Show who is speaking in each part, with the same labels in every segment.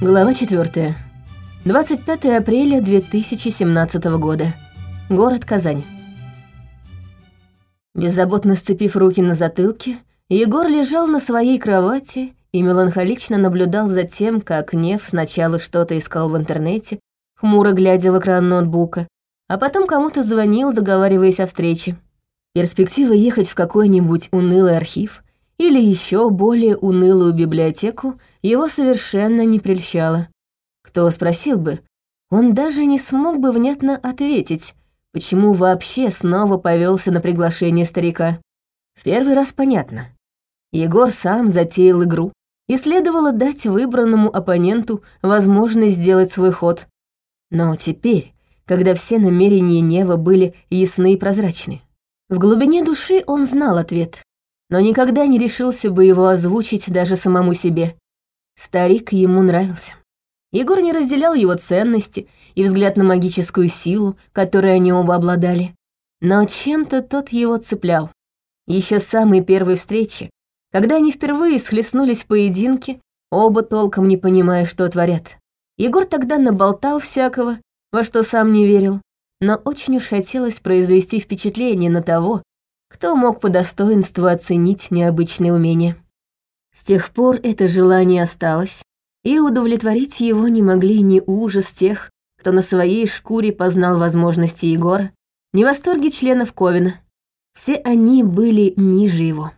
Speaker 1: Глава 4. 25 апреля 2017 года. Город Казань. Беззаботно сцепив руки на затылке, Егор лежал на своей кровати и меланхолично наблюдал за тем, как Нев сначала что-то искал в интернете, хмуро глядя в экран ноутбука, а потом кому-то звонил, договариваясь о встрече. Перспектива ехать в какой-нибудь унылый архив или еще более унылую библиотеку его совершенно не прельщала. Кто спросил бы, он даже не смог бы внятно ответить, почему вообще снова повелся на приглашение старика. В первый раз понятно. Егор сам затеял игру, и следовало дать выбранному оппоненту возможность сделать свой ход. Но теперь, когда все намерения Нева были ясны и прозрачны, в глубине души он знал ответ но никогда не решился бы его озвучить даже самому себе. Старик ему нравился. Егор не разделял его ценности и взгляд на магическую силу, которой они оба обладали. Но чем-то тот его цеплял. Еще с самой первой встречи, когда они впервые схлестнулись в поединке, оба толком не понимая, что творят. Егор тогда наболтал всякого, во что сам не верил, но очень уж хотелось произвести впечатление на того, кто мог по достоинству оценить необычные умения. С тех пор это желание осталось, и удовлетворить его не могли ни ужас тех, кто на своей шкуре познал возможности Егора, ни восторги членов Ковина. Все они были ниже его,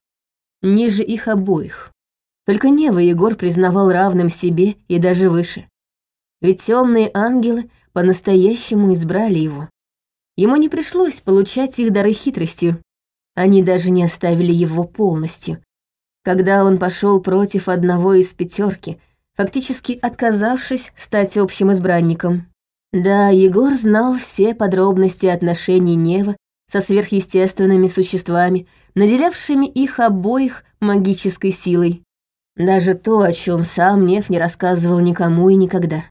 Speaker 1: ниже их обоих. Только Нева Егор признавал равным себе и даже выше. Ведь темные ангелы по-настоящему избрали его. Ему не пришлось получать их дары хитростью, они даже не оставили его полностью. Когда он пошел против одного из пятерки, фактически отказавшись стать общим избранником. Да, Егор знал все подробности отношений Нева со сверхъестественными существами, наделявшими их обоих магической силой. Даже то, о чем сам Нев не рассказывал никому и никогда.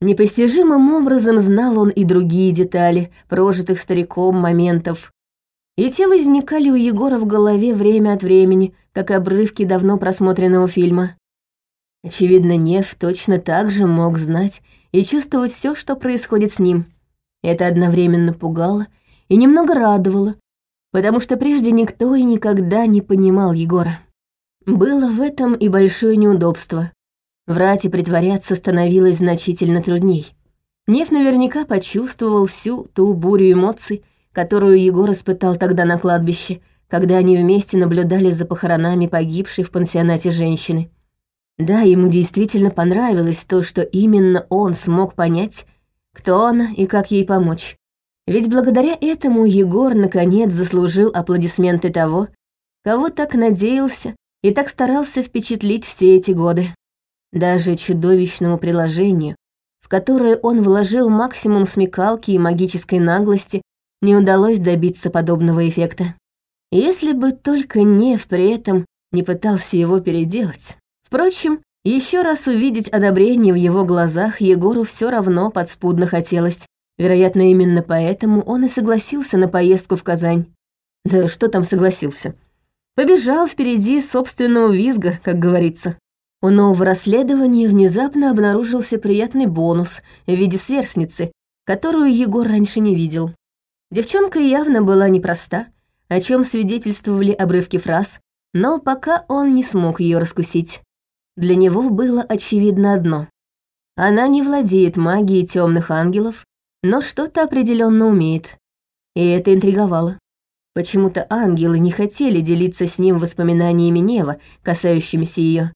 Speaker 1: Непостижимым образом знал он и другие детали прожитых стариком моментов, и те возникали у Егора в голове время от времени, как обрывки давно просмотренного фильма. Очевидно, Нев точно так же мог знать и чувствовать все, что происходит с ним. Это одновременно пугало и немного радовало, потому что прежде никто и никогда не понимал Егора. Было в этом и большое неудобство. Врать и притворяться становилось значительно трудней. Нев наверняка почувствовал всю ту бурю эмоций, которую Егор испытал тогда на кладбище, когда они вместе наблюдали за похоронами погибшей в пансионате женщины. Да, ему действительно понравилось то, что именно он смог понять, кто она и как ей помочь. Ведь благодаря этому Егор наконец заслужил аплодисменты того, кого так надеялся и так старался впечатлить все эти годы. Даже чудовищному приложению, в которое он вложил максимум смекалки и магической наглости, не удалось добиться подобного эффекта. Если бы только Нев при этом не пытался его переделать. Впрочем, еще раз увидеть одобрение в его глазах Егору все равно подспудно хотелось. Вероятно, именно поэтому он и согласился на поездку в Казань. Да что там согласился? Побежал впереди собственного визга, как говорится. У нового расследования внезапно обнаружился приятный бонус в виде сверстницы, которую Егор раньше не видел. Девчонка явно была непроста, о чем свидетельствовали обрывки фраз, но пока он не смог ее раскусить. Для него было очевидно одно. Она не владеет магией темных ангелов, но что-то определенно умеет. И это интриговало. Почему-то ангелы не хотели делиться с ним воспоминаниями Нева, касающимися ее.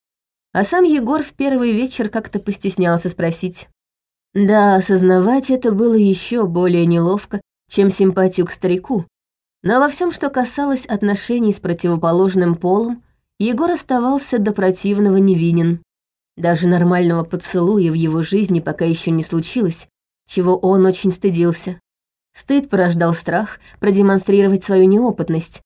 Speaker 1: А сам Егор в первый вечер как-то постеснялся спросить. Да, осознавать это было еще более неловко, чем симпатию к старику. Но во всем, что касалось отношений с противоположным полом, Егор оставался до противного невинен. Даже нормального поцелуя в его жизни пока еще не случилось, чего он очень стыдился. Стыд порождал страх продемонстрировать свою неопытность.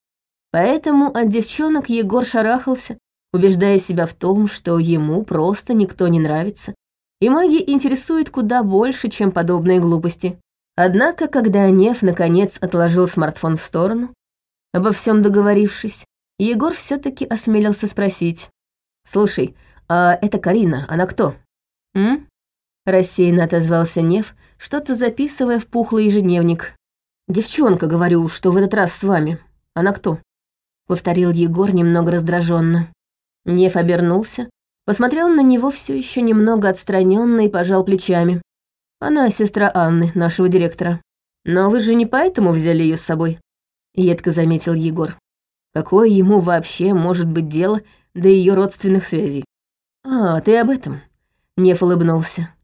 Speaker 1: Поэтому от девчонок Егор шарахался, убеждая себя в том, что ему просто никто не нравится, и магия интересует куда больше, чем подобные глупости. Однако, когда Нев наконец отложил смартфон в сторону, обо всем договорившись, Егор все таки осмелился спросить. «Слушай, а это Карина, она кто?» «М?» Рассеянно отозвался Нев, что-то записывая в пухлый ежедневник. «Девчонка, говорю, что в этот раз с вами. Она кто?» Повторил Егор немного раздраженно. Нев обернулся, посмотрел на него все еще немного отстраненно и пожал плечами. Она сестра Анны, нашего директора. Но вы же не поэтому взяли ее с собой? Едко заметил Егор. Какое ему вообще может быть дело до ее родственных связей? А, ты об этом? Неф улыбнулся.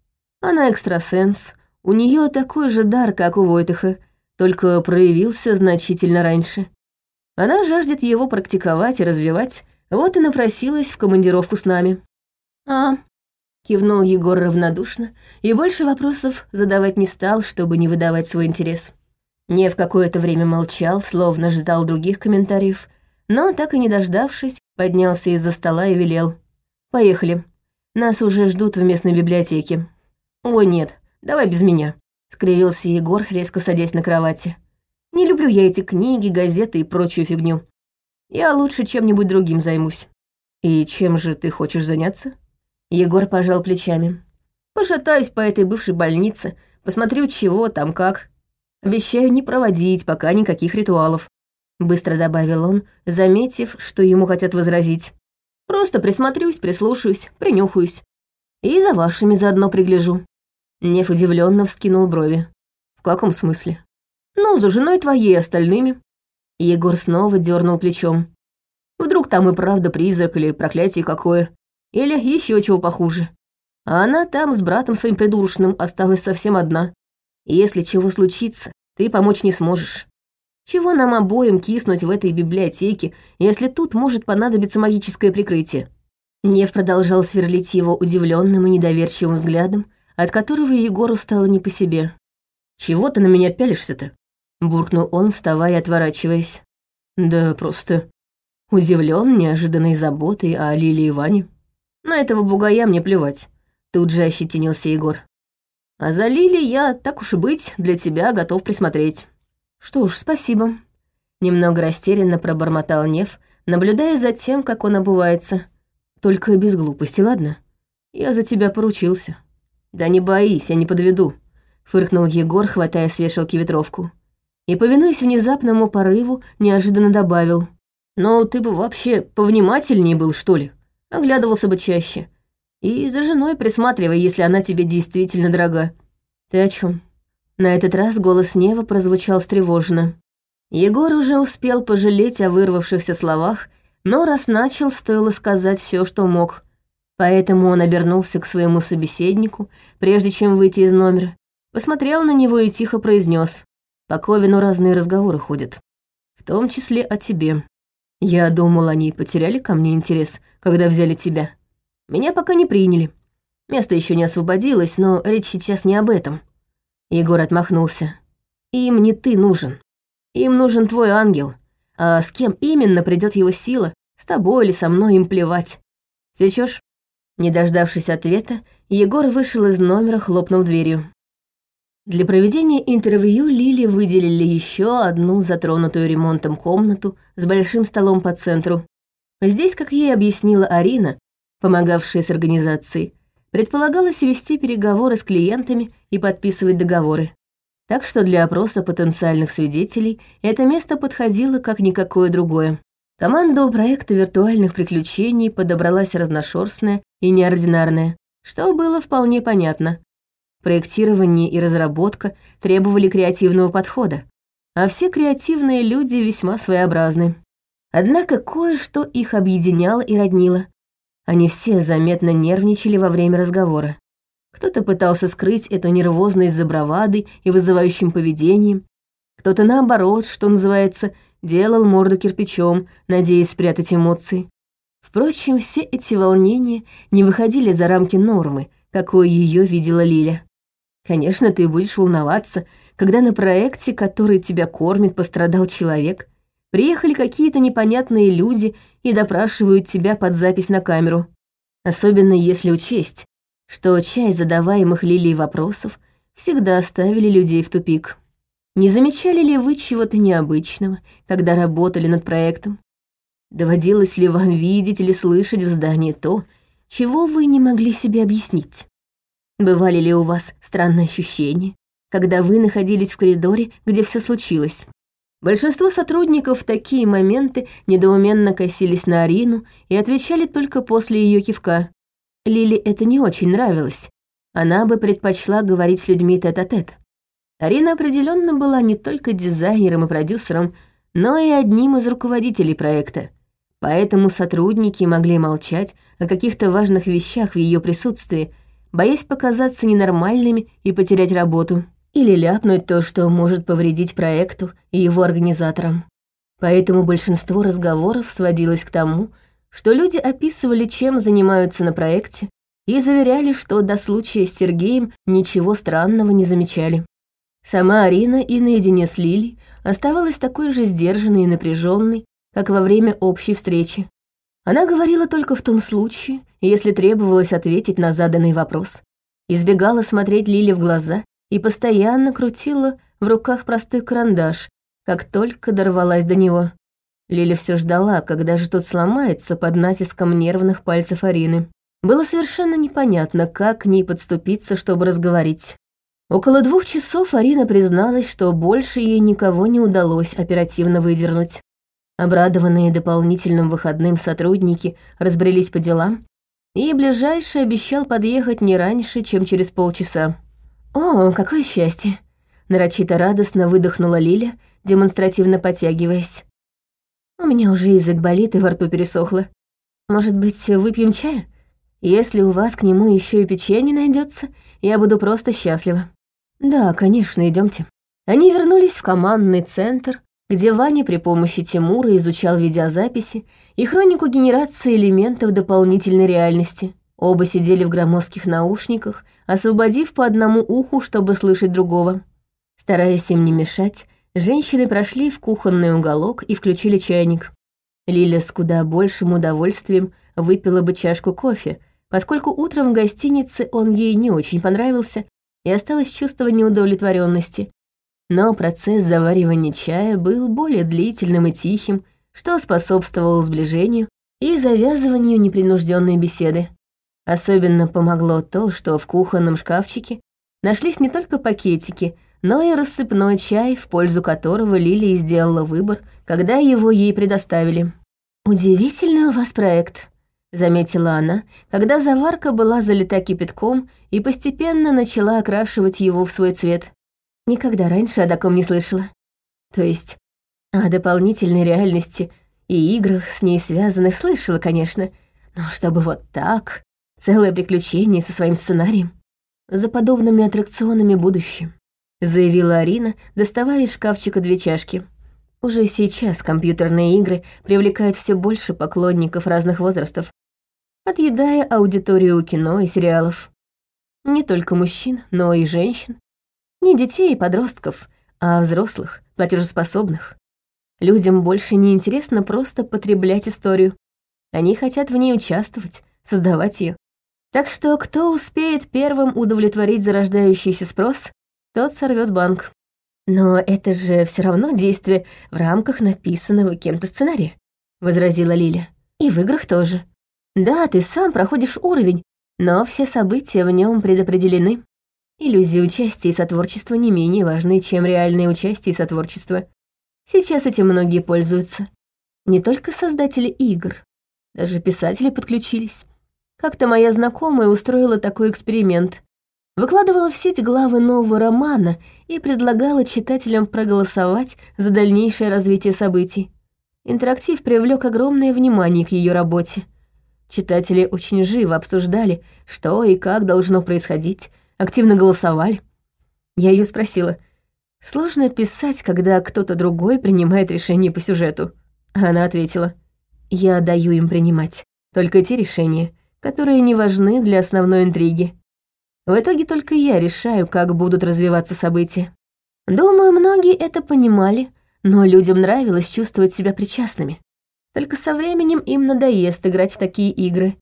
Speaker 1: Она экстрасенс, у нее такой же дар, как у Войтыха, только проявился значительно раньше. Она жаждет его практиковать и развивать, вот и напросилась в командировку с нами. А, Кивнул Егор равнодушно и больше вопросов задавать не стал, чтобы не выдавать свой интерес. Не в какое-то время молчал, словно ждал других комментариев, но, так и не дождавшись, поднялся из-за стола и велел. «Поехали. Нас уже ждут в местной библиотеке». «Ой, нет, давай без меня», — скривился Егор, резко садясь на кровати. «Не люблю я эти книги, газеты и прочую фигню. Я лучше чем-нибудь другим займусь». «И чем же ты хочешь заняться?» Егор пожал плечами. «Пошатаюсь по этой бывшей больнице, посмотрю, чего там как. Обещаю не проводить пока никаких ритуалов», — быстро добавил он, заметив, что ему хотят возразить. «Просто присмотрюсь, прислушаюсь, принюхаюсь. И за вашими заодно пригляжу». Нев удивленно вскинул брови. «В каком смысле?» «Ну, за женой твоей и остальными». Егор снова дернул плечом. «Вдруг там и правда призрак или проклятие какое. Или еще чего похуже. А она там с братом своим придурочным осталась совсем одна. И если чего случится, ты помочь не сможешь. Чего нам обоим киснуть в этой библиотеке, если тут может понадобиться магическое прикрытие? Нев продолжал сверлить его удивленным и недоверчивым взглядом, от которого Егору стало не по себе. «Чего ты на меня пялишься-то?» — буркнул он, вставая и отворачиваясь. «Да просто удивлен неожиданной заботой о Лилии Иване». На этого бугая мне плевать. Тут же ощетинился Егор. А за Лили я, так уж и быть, для тебя готов присмотреть. Что уж, спасибо. Немного растерянно пробормотал Нев, наблюдая за тем, как он обувается. Только без глупости, ладно? Я за тебя поручился. Да не боись, я не подведу. Фыркнул Егор, хватая с вешалки ветровку. И, повинуясь внезапному порыву, неожиданно добавил. «Но ты бы вообще повнимательнее был, что ли?» Оглядывался бы чаще. И за женой присматривай, если она тебе действительно дорога. Ты о чем? На этот раз голос Нева прозвучал встревоженно. Егор уже успел пожалеть о вырвавшихся словах, но раз начал, стоило сказать все, что мог. Поэтому он обернулся к своему собеседнику, прежде чем выйти из номера, посмотрел на него и тихо произнес: «По Ковину разные разговоры ходят, в том числе о тебе. Я думал, они потеряли ко мне интерес, когда взяли тебя. Меня пока не приняли. Место еще не освободилось, но речь сейчас не об этом. Егор отмахнулся. Им не ты нужен. Им нужен твой ангел. А с кем именно придет его сила, с тобой или со мной им плевать. Сечешь? Не дождавшись ответа, Егор вышел из номера, хлопнув дверью. Для проведения интервью Лили выделили еще одну затронутую ремонтом комнату с большим столом по центру. Здесь, как ей объяснила Арина, помогавшая с организацией, предполагалось вести переговоры с клиентами и подписывать договоры. Так что для опроса потенциальных свидетелей это место подходило как никакое другое. Команда у проекта виртуальных приключений подобралась разношерстная и неординарная, что было вполне понятно. Проектирование и разработка требовали креативного подхода, а все креативные люди весьма своеобразны. Однако кое-что их объединяло и роднило. Они все заметно нервничали во время разговора. Кто-то пытался скрыть эту нервозность за бравадой и вызывающим поведением, кто-то, наоборот, что называется, делал морду кирпичом, надеясь спрятать эмоции. Впрочем, все эти волнения не выходили за рамки нормы, какой ее видела Лиля. Конечно, ты будешь волноваться, когда на проекте, который тебя кормит, пострадал человек, приехали какие-то непонятные люди и допрашивают тебя под запись на камеру. Особенно если учесть, что часть задаваемых Лилией вопросов всегда оставили людей в тупик. Не замечали ли вы чего-то необычного, когда работали над проектом? Доводилось ли вам видеть или слышать в здании то, чего вы не могли себе объяснить? Бывали ли у вас странные ощущения, когда вы находились в коридоре, где все случилось? Большинство сотрудников в такие моменты недоуменно косились на Арину и отвечали только после ее кивка. Лили это не очень нравилось. Она бы предпочла говорить с людьми тет-а-тет. -тет. Арина определенно была не только дизайнером и продюсером, но и одним из руководителей проекта. Поэтому сотрудники могли молчать о каких-то важных вещах в ее присутствии, боясь показаться ненормальными и потерять работу или ляпнуть то, что может повредить проекту и его организаторам. Поэтому большинство разговоров сводилось к тому, что люди описывали, чем занимаются на проекте, и заверяли, что до случая с Сергеем ничего странного не замечали. Сама Арина и наедине с Лилей оставалась такой же сдержанной и напряженной, как во время общей встречи. Она говорила только в том случае, если требовалось ответить на заданный вопрос. Избегала смотреть Лиле в глаза и постоянно крутила в руках простой карандаш, как только дорвалась до него. Лиля все ждала, когда же тот сломается под натиском нервных пальцев Арины. Было совершенно непонятно, как к ней подступиться, чтобы разговорить. Около двух часов Арина призналась, что больше ей никого не удалось оперативно выдернуть. Обрадованные дополнительным выходным сотрудники разбрелись по делам, и ближайший обещал подъехать не раньше, чем через полчаса. «О, какое счастье!» — нарочито радостно выдохнула Лиля, демонстративно подтягиваясь. «У меня уже язык болит и во рту пересохло. Может быть, выпьем чая? Если у вас к нему еще и печенье найдется, я буду просто счастлива». «Да, конечно, идемте. Они вернулись в командный центр, где Ваня при помощи Тимура изучал видеозаписи и хронику генерации элементов дополнительной реальности. Оба сидели в громоздких наушниках, освободив по одному уху, чтобы слышать другого. Стараясь им не мешать, женщины прошли в кухонный уголок и включили чайник. Лиля с куда большим удовольствием выпила бы чашку кофе, поскольку утром в гостинице он ей не очень понравился, и осталось чувство неудовлетворенности. Но процесс заваривания чая был более длительным и тихим, что способствовало сближению и завязыванию непринужденной беседы. Особенно помогло то, что в кухонном шкафчике нашлись не только пакетики, но и рассыпной чай, в пользу которого Лилия сделала выбор, когда его ей предоставили. «Удивительный у вас проект», — заметила она, когда заварка была залита кипятком и постепенно начала окрашивать его в свой цвет. Никогда раньше о таком не слышала. То есть о дополнительной реальности и играх с ней связанных слышала, конечно, но чтобы вот так, Целое приключение со своим сценарием. За подобными аттракционами будущее, заявила Арина, доставая из шкафчика две чашки. Уже сейчас компьютерные игры привлекают все больше поклонников разных возрастов, отъедая аудиторию кино и сериалов. Не только мужчин, но и женщин. Не детей и подростков, а взрослых, платежеспособных. Людям больше не интересно просто потреблять историю. Они хотят в ней участвовать, создавать ее. Так что кто успеет первым удовлетворить зарождающийся спрос, тот сорвет банк. Но это же все равно действие в рамках написанного кем-то сценария, возразила Лиля. И в играх тоже. Да, ты сам проходишь уровень, но все события в нем предопределены. Иллюзии участия и сотворчества не менее важны, чем реальное участие и сотворчество. Сейчас этим многие пользуются. Не только создатели игр, даже писатели подключились. Как-то моя знакомая устроила такой эксперимент. Выкладывала в сеть главы нового романа и предлагала читателям проголосовать за дальнейшее развитие событий. Интерактив привлек огромное внимание к ее работе. Читатели очень живо обсуждали, что и как должно происходить, активно голосовали. Я ее спросила, сложно писать, когда кто-то другой принимает решение по сюжету. Она ответила, я даю им принимать, только те решения, которые не важны для основной интриги. В итоге только я решаю, как будут развиваться события. Думаю, многие это понимали, но людям нравилось чувствовать себя причастными. Только со временем им надоест играть в такие игры.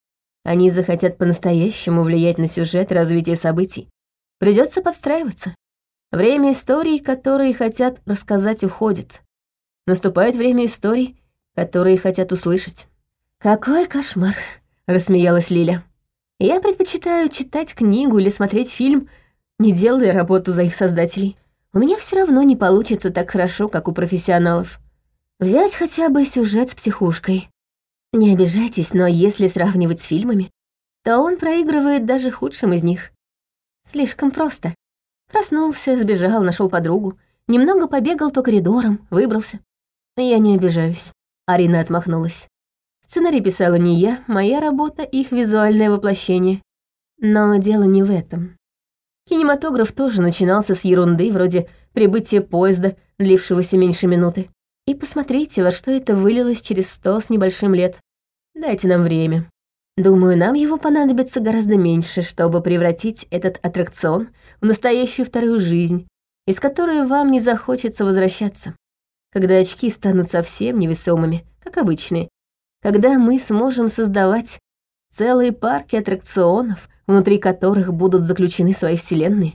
Speaker 1: Они захотят по-настоящему влиять на сюжет и развитие событий. Придется подстраиваться. Время историй, которые хотят рассказать, уходит. Наступает время историй, которые хотят услышать. Какой кошмар! — рассмеялась Лиля. Я предпочитаю читать книгу или смотреть фильм, не делая работу за их создателей. У меня все равно не получится так хорошо, как у профессионалов. Взять хотя бы сюжет с психушкой. Не обижайтесь, но если сравнивать с фильмами, то он проигрывает даже худшим из них. Слишком просто. Проснулся, сбежал, нашел подругу, немного побегал по коридорам, выбрался. Я не обижаюсь. Арина отмахнулась. Сценарий писала не я, моя работа — их визуальное воплощение. Но дело не в этом. Кинематограф тоже начинался с ерунды, вроде прибытия поезда, длившегося меньше минуты. И посмотрите, во что это вылилось через сто с небольшим лет. Дайте нам время. Думаю, нам его понадобится гораздо меньше, чтобы превратить этот аттракцион в настоящую вторую жизнь, из которой вам не захочется возвращаться. Когда очки станут совсем невесомыми, как обычные, когда мы сможем создавать целые парки аттракционов, внутри которых будут заключены свои вселенные,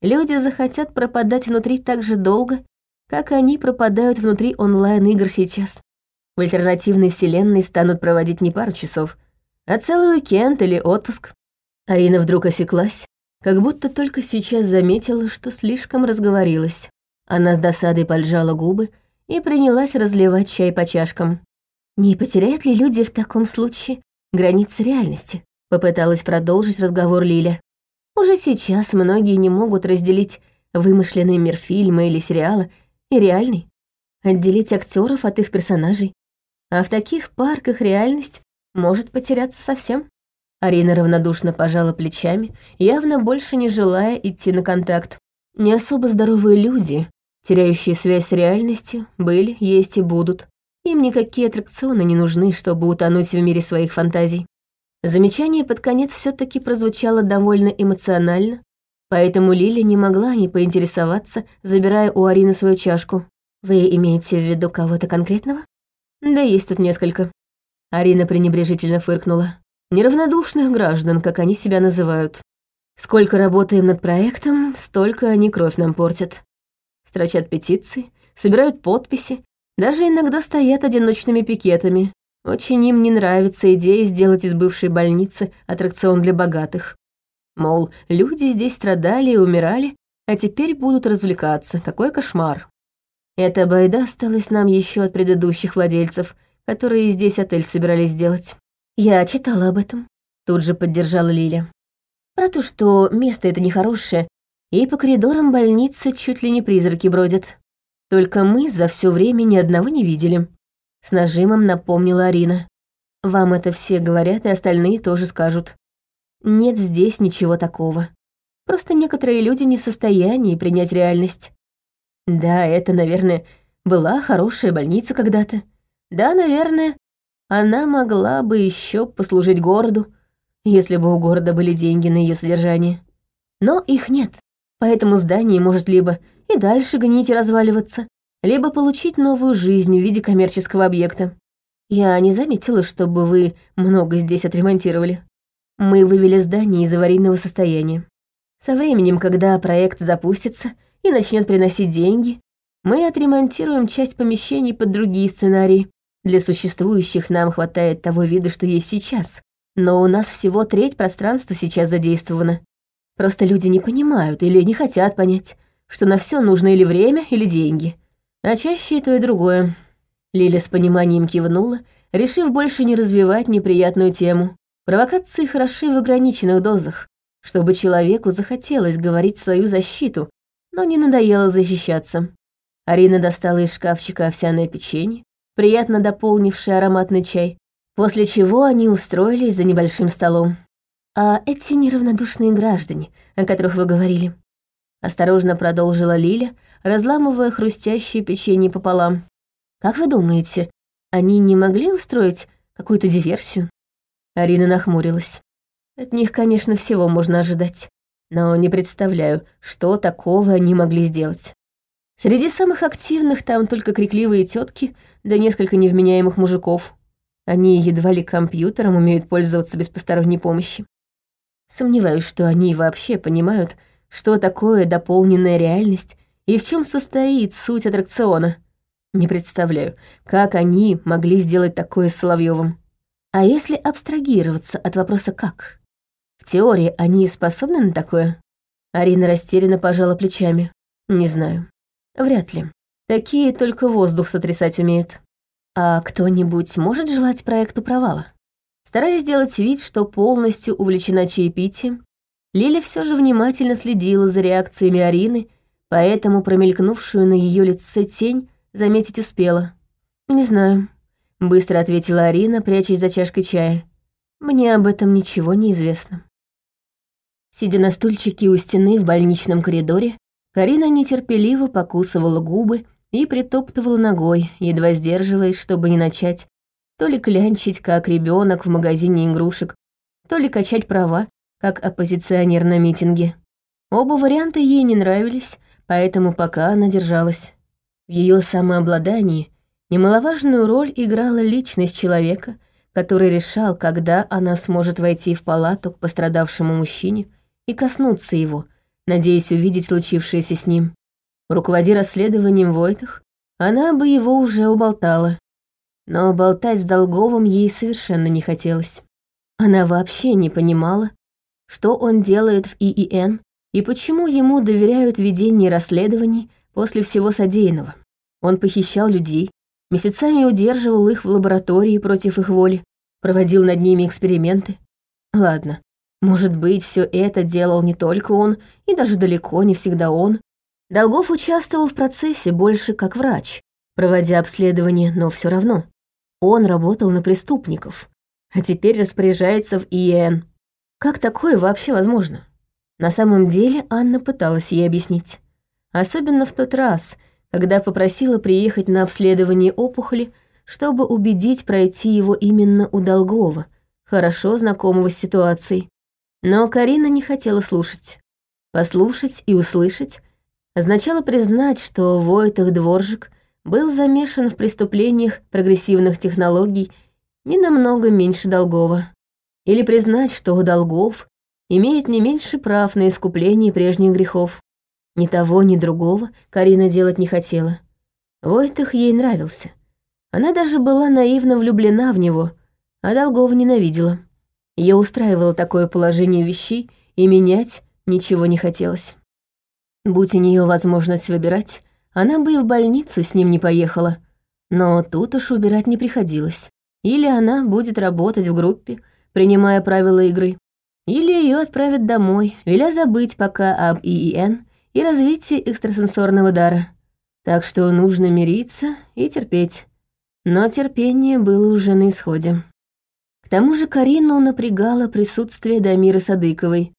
Speaker 1: люди захотят пропадать внутри так же долго, как они пропадают внутри онлайн-игр сейчас. В альтернативной вселенной станут проводить не пару часов, а целый уикенд или отпуск. Арина вдруг осеклась, как будто только сейчас заметила, что слишком разговорилась. Она с досадой поджала губы и принялась разливать чай по чашкам. Не потеряют ли люди в таком случае границы реальности? Попыталась продолжить разговор Лиля. Уже сейчас многие не могут разделить вымышленный мир фильма или сериала и реальный, отделить актеров от их персонажей. А в таких парках реальность может потеряться совсем. Арина равнодушно пожала плечами, явно больше не желая идти на контакт. Не особо здоровые люди, теряющие связь с реальностью, были, есть и будут. Им никакие аттракционы не нужны, чтобы утонуть в мире своих фантазий. Замечание под конец все таки прозвучало довольно эмоционально, Поэтому Лиля не могла не поинтересоваться, забирая у Арины свою чашку. «Вы имеете в виду кого-то конкретного?» «Да есть тут несколько». Арина пренебрежительно фыркнула. «Неравнодушных граждан, как они себя называют. Сколько работаем над проектом, столько они кровь нам портят. Строчат петиции, собирают подписи, даже иногда стоят одиночными пикетами. Очень им не нравится идея сделать из бывшей больницы аттракцион для богатых. Мол, люди здесь страдали и умирали, а теперь будут развлекаться. Какой кошмар. Эта байда осталась нам еще от предыдущих владельцев, которые здесь отель собирались сделать. Я читала об этом. Тут же поддержала Лиля. Про то, что место это нехорошее, и по коридорам больницы чуть ли не призраки бродят. Только мы за все время ни одного не видели. С нажимом напомнила Арина. Вам это все говорят, и остальные тоже скажут. Нет здесь ничего такого. Просто некоторые люди не в состоянии принять реальность. Да, это, наверное, была хорошая больница когда-то. Да, наверное, она могла бы еще послужить городу, если бы у города были деньги на ее содержание. Но их нет, поэтому здание может либо и дальше гнить и разваливаться, либо получить новую жизнь в виде коммерческого объекта. Я не заметила, чтобы вы много здесь отремонтировали. Мы вывели здание из аварийного состояния. Со временем, когда проект запустится и начнет приносить деньги, мы отремонтируем часть помещений под другие сценарии. Для существующих нам хватает того вида, что есть сейчас, но у нас всего треть пространства сейчас задействована. Просто люди не понимают или не хотят понять, что на все нужно или время, или деньги. А чаще и то, и другое. Лиля с пониманием кивнула, решив больше не развивать неприятную тему. Провокации хороши в ограниченных дозах, чтобы человеку захотелось говорить свою защиту, но не надоело защищаться. Арина достала из шкафчика овсяное печенье, приятно дополнившее ароматный чай, после чего они устроились за небольшим столом. «А эти неравнодушные граждане, о которых вы говорили?» Осторожно продолжила Лиля, разламывая хрустящее печенье пополам. «Как вы думаете, они не могли устроить какую-то диверсию?» Арина нахмурилась. От них, конечно, всего можно ожидать, но не представляю, что такого они могли сделать. Среди самых активных там только крикливые тетки, да несколько невменяемых мужиков. Они едва ли компьютером умеют пользоваться без посторонней помощи. Сомневаюсь, что они вообще понимают, что такое дополненная реальность и в чем состоит суть аттракциона. Не представляю, как они могли сделать такое с Соловьевым. А если абстрагироваться от вопроса «как»? теории они способны на такое? Арина растерянно пожала плечами. Не знаю. Вряд ли. Такие только воздух сотрясать умеют. А кто-нибудь может желать проекту провала? Стараясь сделать вид, что полностью увлечена чаепитием, Лиля все же внимательно следила за реакциями Арины, поэтому промелькнувшую на ее лице тень заметить успела. «Не знаю», — быстро ответила Арина, прячась за чашкой чая. «Мне об этом ничего не известно». Сидя на стульчике у стены в больничном коридоре, Карина нетерпеливо покусывала губы и притоптывала ногой, едва сдерживаясь, чтобы не начать то ли клянчить, как ребенок в магазине игрушек, то ли качать права, как оппозиционер на митинге. Оба варианта ей не нравились, поэтому пока она держалась. В ее самообладании немаловажную роль играла личность человека, который решал, когда она сможет войти в палату к пострадавшему мужчине и коснуться его, надеясь увидеть случившееся с ним. Руководи расследованием Войтах, она бы его уже уболтала, но болтать с Долговым ей совершенно не хотелось. Она вообще не понимала, что он делает в ИИН и почему ему доверяют ведение расследований после всего содеянного. Он похищал людей, месяцами удерживал их в лаборатории против их воли, проводил над ними эксперименты. Ладно, может быть, все это делал не только он, и даже далеко не всегда он. Долгов участвовал в процессе больше как врач, проводя обследование, но все равно. Он работал на преступников, а теперь распоряжается в ИЭН. Как такое вообще возможно? На самом деле Анна пыталась ей объяснить. Особенно в тот раз, когда попросила приехать на обследование опухоли, чтобы убедить пройти его именно у Долгова, хорошо знакомого с ситуацией. Но Карина не хотела слушать. Послушать и услышать означало признать, что Войтах Дворжик был замешан в преступлениях прогрессивных технологий не намного меньше Долгова. Или признать, что Долгов имеет не меньше прав на искупление прежних грехов. Ни того, ни другого Карина делать не хотела. Войтах ей нравился. Она даже была наивно влюблена в него, а Долгова ненавидела. Ее устраивало такое положение вещей, и менять ничего не хотелось. Будь у нее возможность выбирать, она бы и в больницу с ним не поехала. Но тут уж убирать не приходилось. Или она будет работать в группе, принимая правила игры, или ее отправят домой, веля забыть пока об ИИН и развитии экстрасенсорного дара. Так что нужно мириться и терпеть. Но терпение было уже на исходе. К тому же Карину напрягало присутствие Дамиры Садыковой.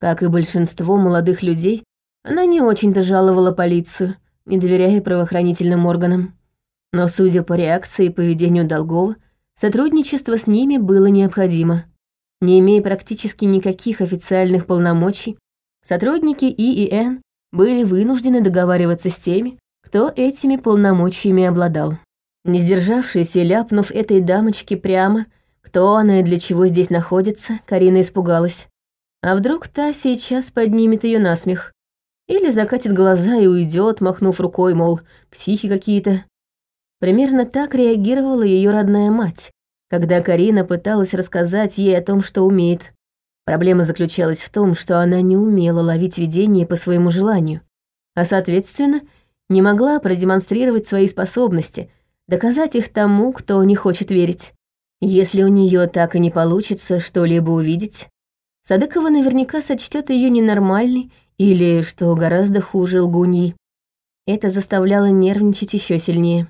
Speaker 1: Как и большинство молодых людей, она не очень-то жаловала полицию, не доверяя правоохранительным органам. Но, судя по реакции и поведению Долгова, сотрудничество с ними было необходимо. Не имея практически никаких официальных полномочий, сотрудники ИИН были вынуждены договариваться с теми, кто этими полномочиями обладал. Не сдержавшись и ляпнув этой дамочке прямо, кто она и для чего здесь находится, Карина испугалась. А вдруг та сейчас поднимет ее на смех? Или закатит глаза и уйдет, махнув рукой, мол, психи какие-то. Примерно так реагировала ее родная мать, когда Карина пыталась рассказать ей о том, что умеет. Проблема заключалась в том, что она не умела ловить видение по своему желанию, а, соответственно, не могла продемонстрировать свои способности, доказать их тому, кто не хочет верить. Если у нее так и не получится что-либо увидеть, Садыкова наверняка сочтет ее ненормальной или, что гораздо хуже, лгуньей. Это заставляло нервничать еще сильнее.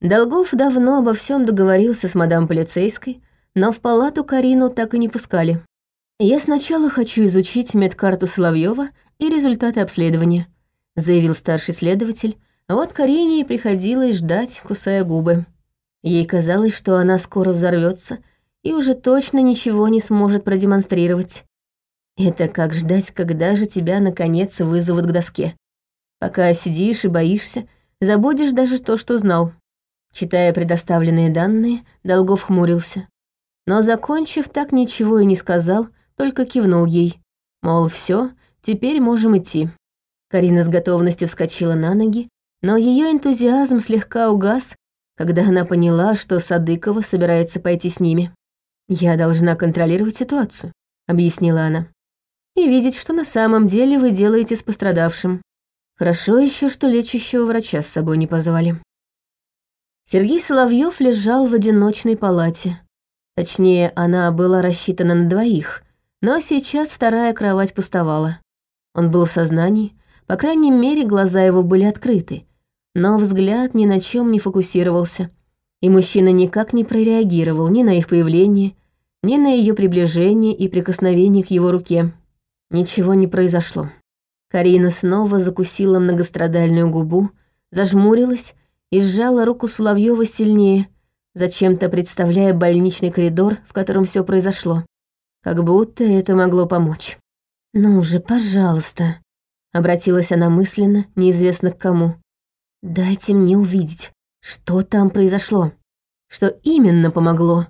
Speaker 1: Долгов давно обо всем договорился с мадам полицейской, но в палату Карину так и не пускали. «Я сначала хочу изучить медкарту Соловьева и результаты обследования», заявил старший следователь, а вот Карине приходилось ждать, кусая губы. Ей казалось, что она скоро взорвется и уже точно ничего не сможет продемонстрировать. Это как ждать, когда же тебя наконец вызовут к доске. Пока сидишь и боишься, забудешь даже то, что знал. Читая предоставленные данные, Долгов хмурился. Но, закончив, так ничего и не сказал, только кивнул ей. Мол, все, теперь можем идти. Карина с готовностью вскочила на ноги, но ее энтузиазм слегка угас, когда она поняла, что Садыкова собирается пойти с ними. «Я должна контролировать ситуацию», объяснила она. «И видеть, что на самом деле вы делаете с пострадавшим. Хорошо еще, что лечащего врача с собой не позвали». Сергей Соловьев лежал в одиночной палате. Точнее, она была рассчитана на двоих, но сейчас вторая кровать пустовала. Он был в сознании, по крайней мере, глаза его были открыты, но взгляд ни на чем не фокусировался, и мужчина никак не прореагировал ни на их появление, ни на ее приближение и прикосновение к его руке. Ничего не произошло. Карина снова закусила многострадальную губу, зажмурилась и сжала руку Соловьева сильнее, зачем-то представляя больничный коридор, в котором все произошло. Как будто это могло помочь. «Ну же, пожалуйста», — обратилась она мысленно, неизвестно к кому. «Дайте мне увидеть, что там произошло, что именно помогло.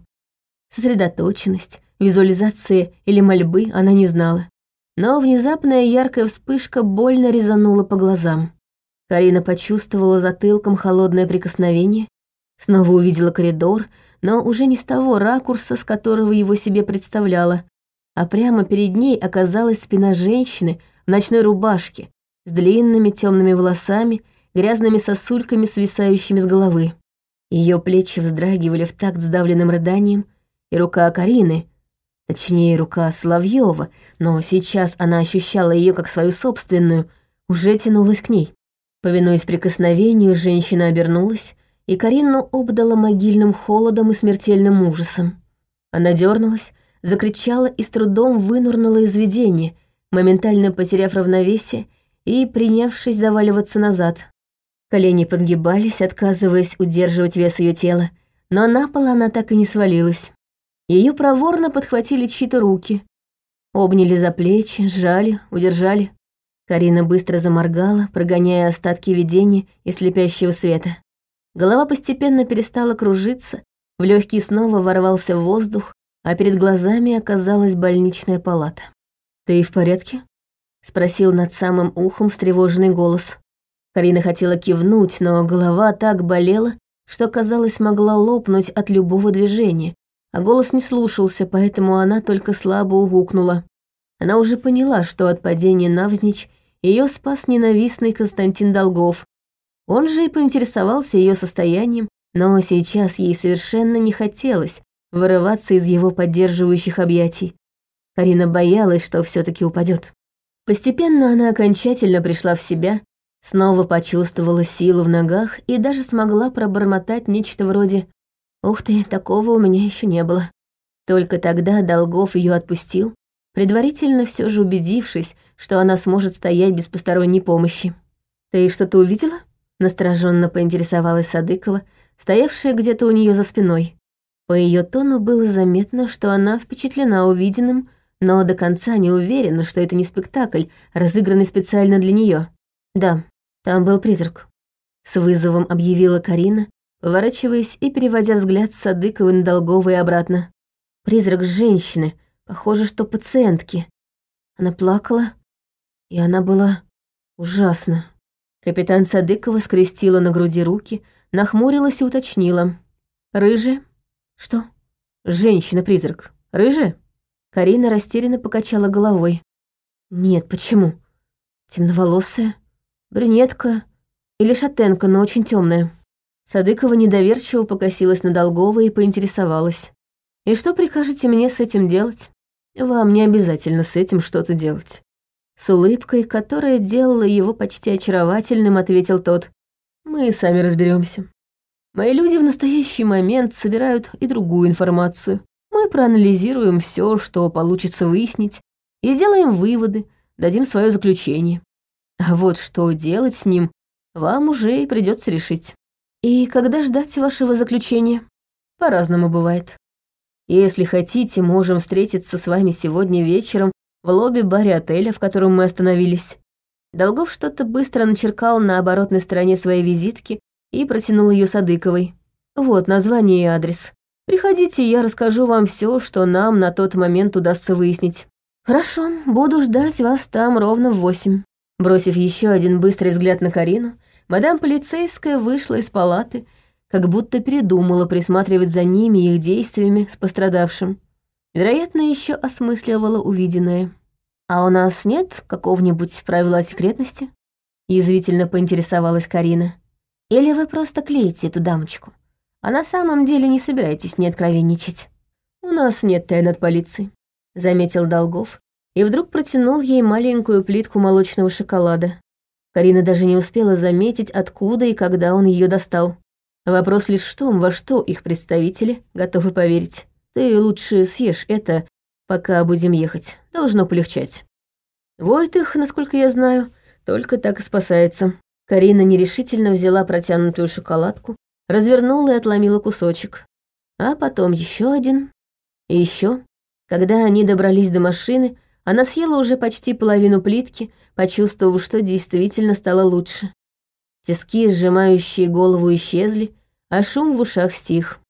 Speaker 1: Сосредоточенность, визуализация или мольбы она не знала. Но внезапная яркая вспышка больно резанула по глазам. Карина почувствовала затылком холодное прикосновение, снова увидела коридор, но уже не с того ракурса, с которого его себе представляла, а прямо перед ней оказалась спина женщины в ночной рубашке с длинными темными волосами, грязными сосульками, свисающими с головы. Ее плечи вздрагивали в такт сдавленным рыданием, и рука Карины, точнее, рука Соловьева, но сейчас она ощущала ее как свою собственную, уже тянулась к ней. Повинуясь прикосновению, женщина обернулась, и Карину обдала могильным холодом и смертельным ужасом. Она дернулась, закричала и с трудом вынурнула из видения, моментально потеряв равновесие и принявшись заваливаться назад. Колени подгибались, отказываясь удерживать вес ее тела, но на пол она так и не свалилась. Ее проворно подхватили чьи-то руки, обняли за плечи, сжали, удержали. Карина быстро заморгала, прогоняя остатки видения и слепящего света. Голова постепенно перестала кружиться, в легкие снова ворвался воздух, а перед глазами оказалась больничная палата. «Ты в порядке?» — спросил над самым ухом встревоженный голос. Карина хотела кивнуть, но голова так болела, что, казалось, могла лопнуть от любого движения, а голос не слушался, поэтому она только слабо угукнула. Она уже поняла, что от падения навзничь ее спас ненавистный Константин Долгов. Он же и поинтересовался ее состоянием, но сейчас ей совершенно не хотелось вырываться из его поддерживающих объятий. Карина боялась, что все таки упадет. Постепенно она окончательно пришла в себя, снова почувствовала силу в ногах и даже смогла пробормотать нечто вроде «Ух ты, такого у меня еще не было». Только тогда Долгов ее отпустил, предварительно все же убедившись, что она сможет стоять без посторонней помощи. «Ты что-то увидела?» — настороженно поинтересовалась Садыкова, стоявшая где-то у нее за спиной. По ее тону было заметно, что она впечатлена увиденным, но до конца не уверена, что это не спектакль, разыгранный специально для нее. «Да, там был призрак», — с вызовом объявила Карина, поворачиваясь и переводя взгляд с Садыковой на Долгова и обратно. «Призрак женщины, Похоже, что пациентки. Она плакала, и она была ужасна. Капитан Садыкова скрестила на груди руки, нахмурилась и уточнила. «Рыжая? Что? Женщина-призрак. Рыжая?» Карина растерянно покачала головой. «Нет, почему? Темноволосая, брюнетка или шатенка, но очень темная. Садыкова недоверчиво покосилась на Долгова и поинтересовалась. «И что прикажете мне с этим делать?» Вам не обязательно с этим что-то делать. С улыбкой, которая делала его почти очаровательным, ответил тот. Мы сами разберемся. Мои люди в настоящий момент собирают и другую информацию. Мы проанализируем все, что получится выяснить, и сделаем выводы, дадим свое заключение. А вот что делать с ним, вам уже и придется решить. И когда ждать вашего заключения? По-разному бывает. Если хотите, можем встретиться с вами сегодня вечером в лобби-баре отеля, в котором мы остановились». Долгов что-то быстро начеркал на оборотной стороне своей визитки и протянул ее Садыковой. «Вот название и адрес. Приходите, я расскажу вам все, что нам на тот момент удастся выяснить». «Хорошо, буду ждать вас там ровно в восемь». Бросив еще один быстрый взгляд на Карину, мадам полицейская вышла из палаты как будто передумала присматривать за ними и их действиями с пострадавшим. Вероятно, еще осмысливала увиденное. «А у нас нет какого-нибудь правила секретности?» Язвительно поинтересовалась Карина. «Или вы просто клеите эту дамочку, а на самом деле не собираетесь не откровенничать?» «У нас нет тайн от полиции», — заметил Долгов, и вдруг протянул ей маленькую плитку молочного шоколада. Карина даже не успела заметить, откуда и когда он ее достал. Вопрос лишь в том, во что их представители готовы поверить. Ты лучше съешь это, пока будем ехать. Должно полегчать. Вот их, насколько я знаю, только так и спасается. Карина нерешительно взяла протянутую шоколадку, развернула и отломила кусочек. А потом еще один. И еще. Когда они добрались до машины, она съела уже почти половину плитки, почувствовав, что действительно стало лучше. Тиски, сжимающие голову, исчезли, а шум в ушах стих.